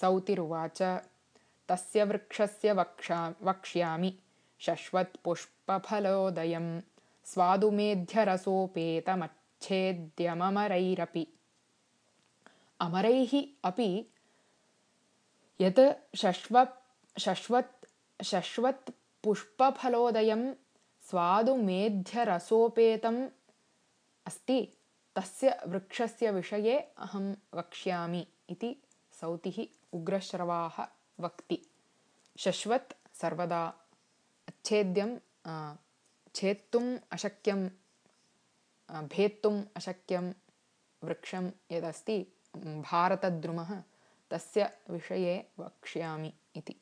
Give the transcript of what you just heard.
सौतिरुवाच। तस्य वृक्षस्य वक्षा वक्ष्यामि। शश्वत्पुष्पफलोदयं स्वादुमेध्यरसोपेतमच्छेद्यममरैरपि। अमरैः अपि यत् शश्व शश्वत् शश्वत्पुष्पफलोदयं स्वादुमेध्यरसोपेतम् अस्ति तस्य वृक्षस्य विषये अहं वक्ष्यामि इति सौतिः उग्रश्रवाः वक्ति। शश्वत् सर्वदा अच्छेद्यं छेत्तुम् अशक्यं भेत्तुम् अशक्यं वृक्षं यदस्ति भारतद्रुमः तस्य विषये वक्ष्यामि इति